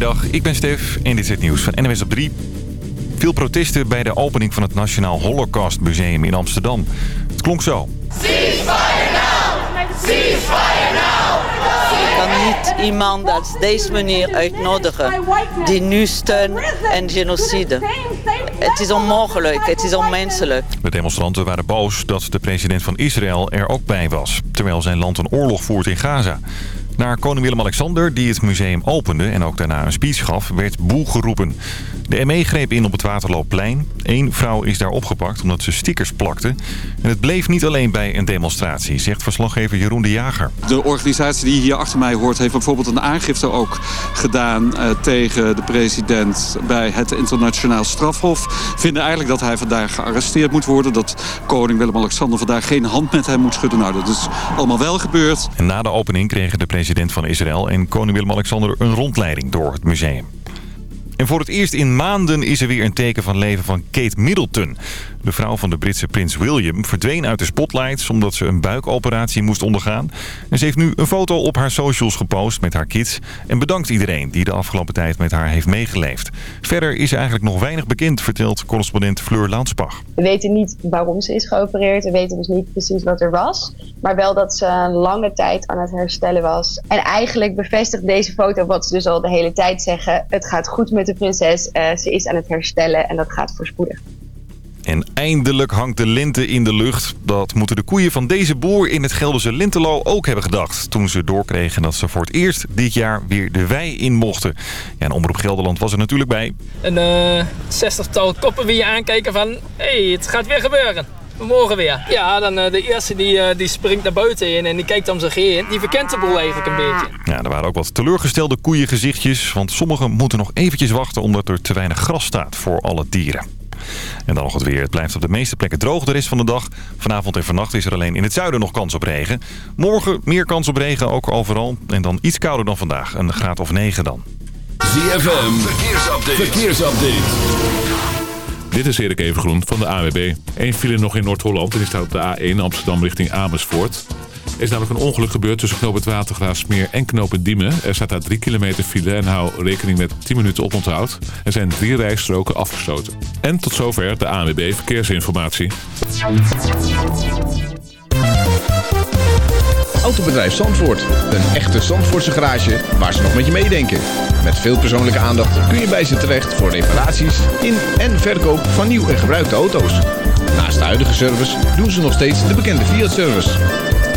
Goedemiddag, ik ben Stef en dit is het nieuws van NWS op 3. Veel protesten bij de opening van het Nationaal Holocaust Museum in Amsterdam. Het klonk zo. Ceasefire now! Ceasefire now! Je kan niet iemand op deze manier uitnodigen die nu steunt en genocide. Het is onmogelijk, het is onmenselijk. De demonstranten waren boos dat de president van Israël er ook bij was... terwijl zijn land een oorlog voert in Gaza. Naar koning Willem-Alexander, die het museum opende en ook daarna een speech gaf, werd boel geroepen. De ME greep in op het Waterloopplein. Eén vrouw is daar opgepakt omdat ze stickers plakte. En het bleef niet alleen bij een demonstratie, zegt verslaggever Jeroen de Jager. De organisatie die hier achter mij hoort heeft bijvoorbeeld een aangifte ook gedaan uh, tegen de president bij het internationaal strafhof. Vinden eigenlijk dat hij vandaag gearresteerd moet worden. Dat koning Willem-Alexander vandaag geen hand met hem moet schudden. Nou, dat is allemaal wel gebeurd. En na de opening kregen de president van Israël en koning Willem-Alexander een rondleiding door het museum. En voor het eerst in maanden is er weer een teken van leven van Kate Middleton. De vrouw van de Britse prins William verdween uit de spotlights omdat ze een buikoperatie moest ondergaan. En ze heeft nu een foto op haar socials gepost met haar kids. En bedankt iedereen die de afgelopen tijd met haar heeft meegeleefd. Verder is eigenlijk nog weinig bekend, vertelt correspondent Fleur Landsbach. We weten niet waarom ze is geopereerd. We weten dus niet precies wat er was. Maar wel dat ze een lange tijd aan het herstellen was. En eigenlijk bevestigt deze foto wat ze dus al de hele tijd zeggen. Het gaat goed met de prinses. Uh, ze is aan het herstellen en dat gaat voorspoedig. En eindelijk hangt de lente in de lucht. Dat moeten de koeien van deze boer in het Gelderse Lintelo ook hebben gedacht... toen ze doorkregen dat ze voor het eerst dit jaar weer de wei in mochten. Ja, en Omroep Gelderland was er natuurlijk bij. Een uh, zestigtal koppen wie je aankijken van... hé, hey, het gaat weer gebeuren. We mogen weer. Ja, dan uh, de eerste die, uh, die springt naar buiten in en die kijkt om zich heen. Die verkent de boel eigenlijk een beetje. Ja, er waren ook wat teleurgestelde koeiengezichtjes. Want sommigen moeten nog eventjes wachten omdat er te weinig gras staat voor alle dieren. En dan nog het weer. Het blijft op de meeste plekken droog de rest van de dag. Vanavond en vannacht is er alleen in het zuiden nog kans op regen. Morgen meer kans op regen, ook overal. En dan iets kouder dan vandaag. Een graad of 9 dan. ZFM, verkeersupdate. verkeersupdate. Dit is Erik Evengroen van de AWB. Eén file nog in Noord-Holland en die staat op de A1 Amsterdam richting Amersfoort. Er is namelijk een ongeluk gebeurd tussen knoop het Watergraafsmeer en knoop Diemen. Er staat daar 3 kilometer file en hou rekening met 10 minuten oponthoud. Er zijn drie rijstroken afgesloten. En tot zover de ANWB Verkeersinformatie. Autobedrijf Zandvoort. Een echte Zandvoortse garage waar ze nog met je meedenken. Met veel persoonlijke aandacht kun je bij ze terecht voor reparaties in en verkoop van nieuw en gebruikte auto's. Naast de huidige service doen ze nog steeds de bekende Fiat-service.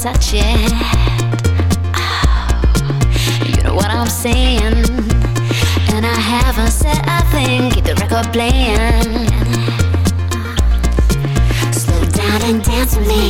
touch it. Oh, you know what I'm saying? And I haven't said a thing. Keep the record playing. Slow down and dance with me.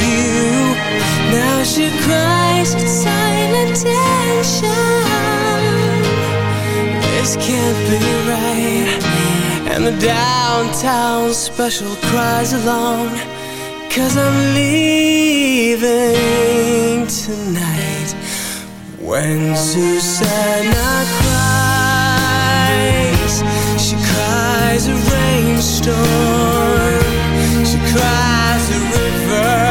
now she cries in silent tension. This can't be right. And the downtown special cries along. Cause I'm leaving tonight. When Susannah cries She cries a rainstorm. She cries a river.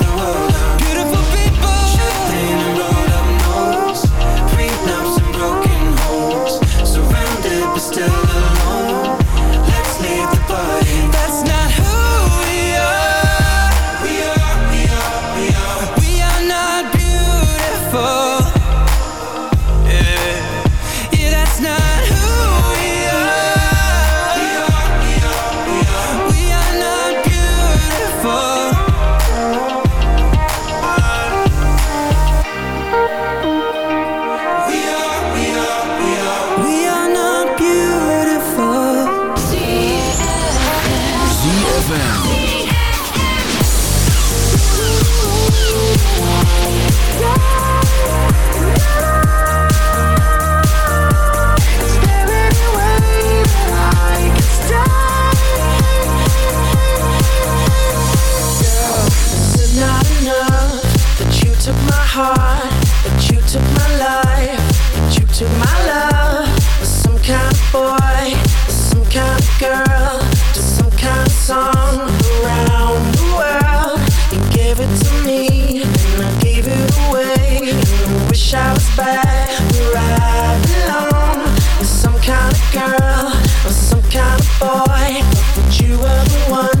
you were the one.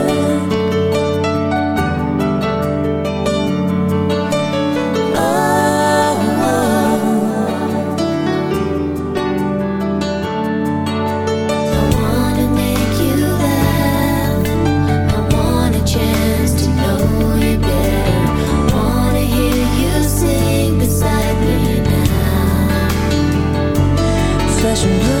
值得。